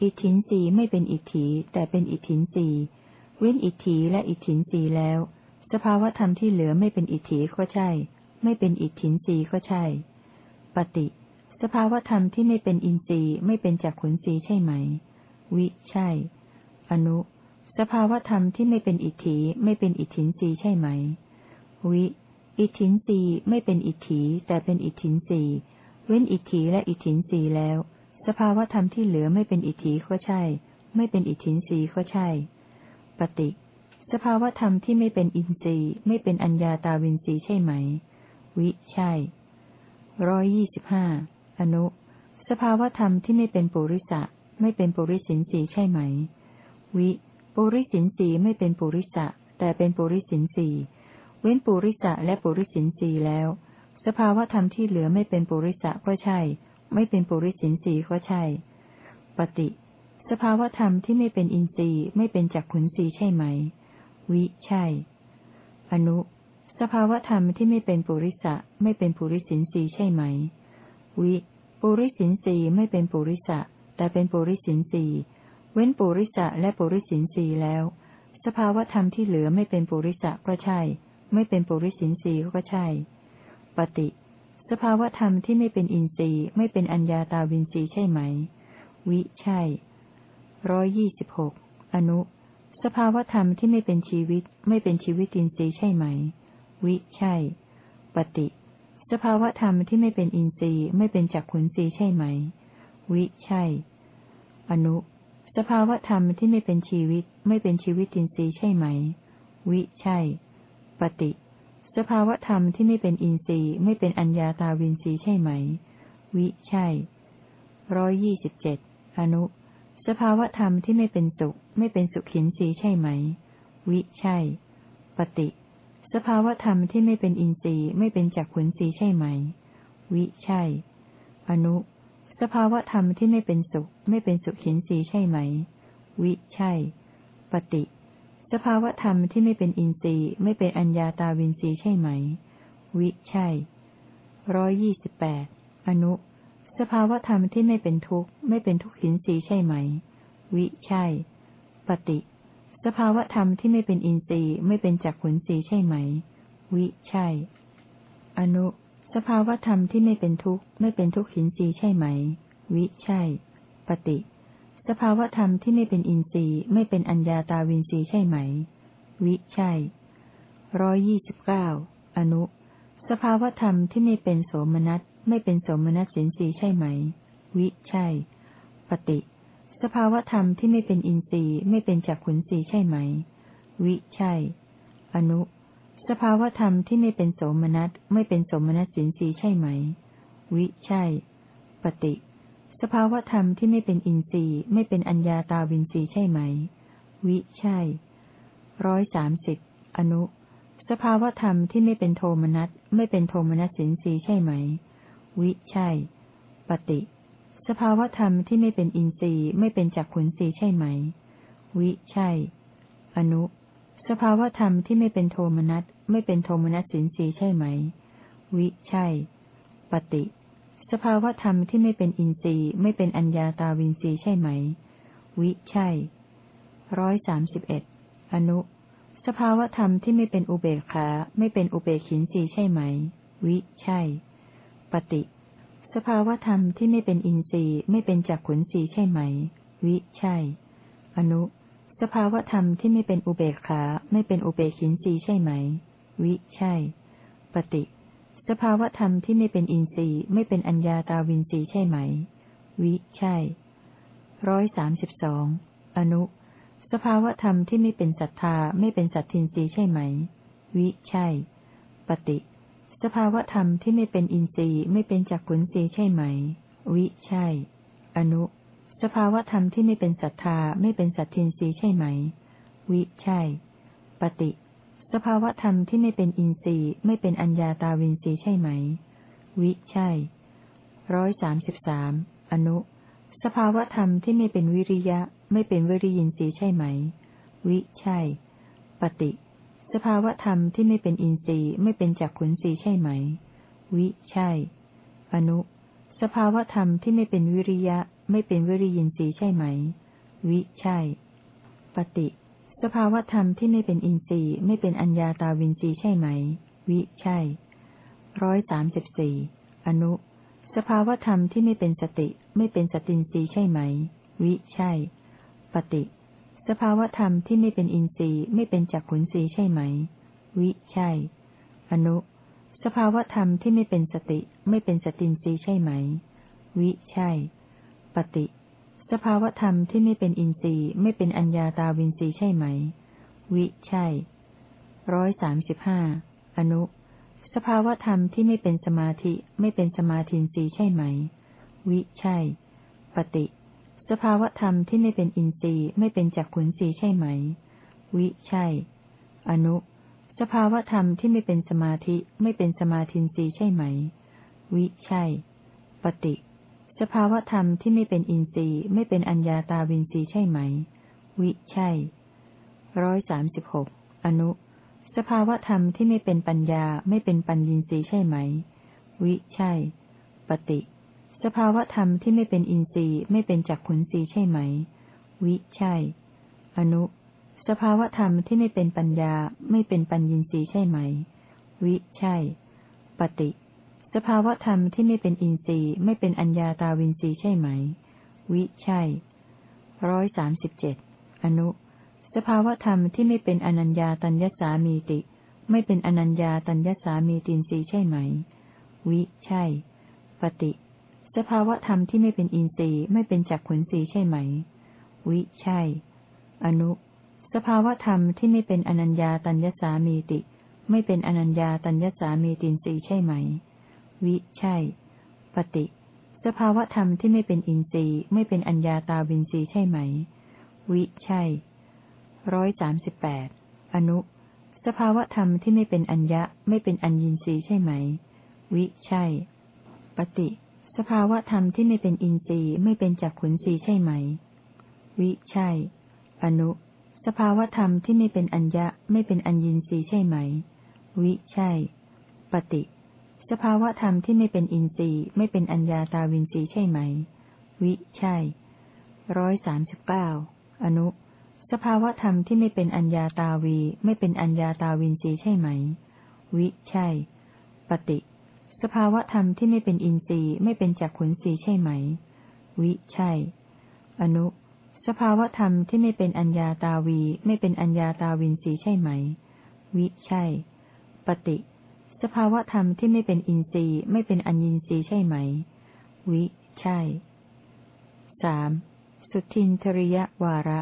อิทินรีไม่เป็นอิทธิแต่เป็นอิทินรีเว้นอิทธิและอิทินรีแล้ว สภาวธรรมที่เหลือไม่เป็นอิทธิก็ใช่ ไม่เป็นอิทินรีก็ใช่ ปฏิ สภาวธรรมที่ไม่เป็นอินทรีย์ไม่เป็นจักขุนรีใช่ไหม วิใช่ อนุ สภาวธรรมที่ไม่เป็นอิทธิไม่เป็นอิทินรีใช่ไหม วิอิทินรีไม่เป็นอิทธิแต่เป็นอิทินรีเว้นอิทธิและอิทินรีแล้ว สภาวธรรมที่เหลือไม่เป็นอิทธิก็ใช่ ไม่เป็นอิทธินรีก็ใช่ ปฏิ สภาวธรรมที่ไม่เป็นอินทรีย์ ไม่เป็นอัญญาตาวินทรีย์ใช่ไหม วิใช่ร้อยยี่สิบห้าอนุ สภาวธรรมที่ไม่เป็นปุริสะไม่เป็นปุริสินสีใช่ไหม วิ ปุริสินสีไม่เป็นปุริสะแต่เป็นปุริสินสีเว้นปุริสะและปุริสินสีแล้ว สภาวธรรมที่เหลือไม่เป็นปุริสะก็ใช่ ไม่เป็นปุริสินสีก็ใช่ ปฏิ สภาวธรรมที่ไม่เป็นอินทรีย์ไม่เป็นจักขุนสีใช่ไหม วิใช่ อนุ สภาวธรรมที่ไม่เป็นปุริสะไม่เป็นปุริสินสีใช่ไหม วิปุริสินสีไม่เป็นปุริสะแต่เป็นปุริสินสีเว้นปุริสะและปุริสินสีแล้ว สภาวธรรมที่เหลือไม่เป็นปุริสะก็ใช่ ไม่เป็นปุริสินทรีก็ใช่ ปฏิ สภาวธรรมที่ไม่เป็นอินทรีย์ไม่เป็นอัญญาตาวินทรีย์ใช่ไหม วิใช่ร้อยยี่สิบหกอนุ สภาวธรรมที่ไม่เป็นชีวิต ไม่เป็นชีวิตินทรีย์ใช่ไหม วิใช่ ปฏิ สภาวธรรมที่ไม่เป็นอินทรีย์ ไม่เป็นจักขุนทรีย์ใช่ไหม วิใช่ อนุ สภาวธรรมที่ไม่เป็นชีวิต ไม่เป็นชีวิตินทรีย์ใช่ไหม วิใช่ ปฏิ สภาวธรรมที่ไม่เป็นอินทรีย์ไม่เป็นอัญญาตาวินทรีย์ใช่ไหม วิ ใช่ร้อยยี่สิบเจ็ดอนุ สภาวธรรมที่ไม่เป็นสุข ไม่เป็นสุขินทรีย์ใช่ไหม วิ ใช่ ปฏิ สภาวธรรมที่ไม่เป็นอินทรีย์ไม่เป็นจักขุนทรีย์ใช่ไหม วิ ใช่ อนุ สภาวธรรมที่ไม่เป็นสุข ไม่เป็นสุขินทรีย์ใช่ไหม วิ ใช่ ปฏิ สภาวธรรมที่ไม่เป็นอินทรีย์ไม่เป็นอัญญาตาวินทรีย์ใช่ไหม วิใช่ร้อยยี่สิบแปดอนุ สภาวธรรมที่ไม่เป็นทุกข์ไม่เป็นทุกขินทรีย์ใช่ไหม วิใช่ ปฏิ สภาวธรรมที่ไม่เป็นอินทรีย์ไม่เป็นจักขุนทรีย์ใช่ไหม วิใช่ อนุ สภาวธรรมที่ไม่เป็นทุกข์ไม่เป็นทุกขินทรีย์ใช่ไหม วิใช่ ปฏิ สภาวธรรมที่ไม่เป็นอินทรีย์ไม่เป็นอัญญาตาวินทรีย์ใช่ไหม วิใช่ร้อยยี่สิบเก้าอนุ สภาวธรรมที่ไม่เป็นโสมนัสไม่เป็นโสมนัสสินทรีย์ใช่ไหม วิใช่ ปฏิ สภาวธรรมที่ไม่เป็นอินทรีย์ไม่เป็นจักขุนทรีย์ใช่ไหม วิใช่ อนุ สภาวธรรมที่ไม่เป็นโสมนัสไม่เป็นโสมนัสสินทรีย์ใช่ไหม วิใช่ ปฏิ สภาวธรรมที่ไม่เป็นอินทรีย์ ไม่เป็นอัญญาตาวินทรีย์ใช่ไหม วิ ใช่ร้อยสามสิบอนุ สภาวธรรมที่ไม่เป็นโทมนัสไม่เป็นโทมนัสสินทรีย์ใช่ไหม วิ ใช่ ปฏิ สภาวธรรมที่ไม่เป็นอินทรีย์ ไม่เป็นจักขุนทรีย์ใช่ไหม วิ ใช่ อนุ สภาวธรรมที่ไม่เป็นโทมนัสไม่เป็นโทมนัสสินทรีย์ใช่ไหม วิ ใช่ ปฏิ สภาวธรรมที่ไม่เป็นอินทรีย์ไม่เป็นอัญญาตาวินทรีย์ใช่ไหม วิใช่ร้อยสามสิบเอ็ดอนุ สภาวธรรมที่ไม่เป็นอุเบกขาไม่เป็นอุเบกินทรีย์ใช่ไหม วิใช่ ปฏิ สภาวธรรมที่ไม่เป็นอินทรีย์ไม่เป็นจักขุนทรีย์ใช่ไหม วิใช่ อนุ สภาวธรรมที่ไม่เป็นอุเบกขาไม่เป็นอุเบกินทรีย์ใช่ไหม วิใช่ ปฏิ สภาวธรรมที่ไม่เป็นอินทรีย์ไม่เป็นอัญญาตาวินทรีย์ใช่ไหม วิ ใช่ร้อยสามสิบสองอนุ สภาวธรรมที่ไม่เป็นศรัทธาไม่เป็นสัตทินทรีย์ใช่ไหม วิ ใช่ ปฏิ สภาวธรรมที่ไม่เป็นอินทรีย์ไม่เป็นจักขุนทรีย์ใช่ไหม วิ ใช่ อนุ สภาวธรรมที่ไม่เป็นศรัทธาไม่เป็นสัตทินทรีย์ใช่ไหม วิ ใช่ ปฏิ สภาวธรรมที่ไม่เป็นอินทรีย์ไม่เป็นอัญญาตาวินทรีย์ใช่ไหม วิใช่ร้อยสามสิบสามอนุ สภาวธรรมที่ไม่เป็นวิริยะ ไม่เป็นวิริยินทรีย์ใช่ไหม วิใช่ ปฏิ สภาวธรรมที่ไม่เป็นอินทรีย์ไม่เป็นจักขุนทรีย์ใช่ไหม วิใช่ อนุ สภาวธรรมที่ไม่เป็นวิริยะ ไม่เป็นวิริยินทรีย์ใช่ไหม วิใช่ ปฏิ สภาวธรรมที่ไม่เป็นอินทรีย์ไม่เป็นอัญญาตาวินทรีย์ใช่ไหม วิ ใช่ร้อยสามสิบสี่อนุ สภาวธรรมที่ไม่เป็นสติ ไม่เป็นสตินทรีย์ใช่ไหม วิ ใช่ ปฏิ สภาวธรรมที่ไม่เป็นอินทรีย์ ไม่เป็นจักขุนทรีย์ใช่ไหม วิ ใช่ อนุ สภาวธรรมที่ไม่เป็นสติ ไม่เป็นสตินทรีย์ใช่ไหม วิ ใช่ ปฏิ สภาวธรรมที่ไม่เป็นอินทรีย์ไม่เป็นอัญญาตาวินทรีย์ใช่ไหม วิ ใช่ร้อยสามสิบห้าอนุ สภาวธรรมที่ไม่เป็นสมาธิไม่เป็นสมาธินทรีย์ใช่ไหม วิ ใช่ ปฏิ สภาวธรรมที่ไม่เป็นอินทรีย์ไม่เป็นจักขุนสีย์ใช่ไหม วิ ใช่ อนุ สภาวธรรมที่ไม่เป็นสมาธิไม่เป็นสมาธินทรีย์ใช่ไหม วิ ใช่ ปฏิ สภาวธรรมที่ไม่เป็นอินทรีย์ไม่เป็นอัญญาตาวินทรีย์ใช่ไหม วิใช่ร้อยสามสิบหกอนุ สภาวธรรมที่ไม่เป็นปัญญาไม่เป็นปัญญินทรีย์ใช่ไหม วิใช่ ปฏิ สภาวธรรมที่ไม่เป็นอินทรีย์ไม่เป็นจักขุนทรีย์ใช่ไหม วิใช่ อนุ สภาวธรรมที่ไม่เป็นปัญญาไม่เป็นปัญญินทรีย์ใช่ไหม วิใช่ ปฏิ สภาวธรรมที่ไม่เป็นอินทรีย์ไม่เป็นอัญญาตาวินทรีย์ใช่ไหม วิใช่ร้อยสามสิบเจ็ดอนุ สภาวธรรมที่ไม่เป็นอนัญญาตัญญสามีติ ไม่เป็นอนัญญาตัญญสามีตินทรีย์ใช่ไหม วิใช่ ปฏิ สภาวธรรมที่ไม่เป็นอินทรีย์ไม่เป็นจักขุนทรีย์ใช่ไหม วิใช่ อนุ สภาวธรรมที่ไม่เป็นอนัญญาตัญญสามีติ ไม่เป็นอนัญญาตัญญสามีตินทรีย์ใช่ไหม วิใช่ ปฏิ สภาวธรรมที่ไม่เป็นอินทรีย์ไม่เป็นอัญญาตาวินทรีย์ใช่ไหม วิใช่ร้อยสามสิบแปดอนุ สภาวธรรมที่ไม่เป็นอัญญะไม่เป็นอัญญินทรีย์ใช่ไหม วิใช่ ปฏิ สภาวธรรมที่ไม่เป็นอินทรีย์ไม่เป็นจักขุนทรีย์ใช่ไหม วิใช่ อนุ สภาวธรรมที่ไม่เป็นอัญญะไม่เป็นอัญญินทรีย์ใช่ไหม วิใช่ ปฏิ สภาวะธรรมที่ไม่เป็นอินทรีย์ไม่เป็นอัญญาตาวินทรีย์ใช่ไหม วิ ใช่ร้อยสามสิบเก้าอนุ สภาวะธรรมที่ไม่เป็นอัญญาตาวี ไม่เป็นอัญญาตาวินทรีย์ใช่ไหม วิ ใช่ ปฏิ สภาวะธรรมที่ไม่เป็นอินทรีย์ไม่เป็นจักขุนทรีย์ใช่ไหม วิ ใช่ อนุ สภาวะธรรมที่ไม่เป็นอัญญาตาวี ไม่เป็นอัญญาตาวินทรีย์ใช่ไหม วิ ใช่ ปฏิ สภาวะธรรมที่ไม่เป็นอินทรีย์ไม่เป็นอัญญินทรีย์ใช่ไหม วิ ใช่สามสุทินทริยวาระ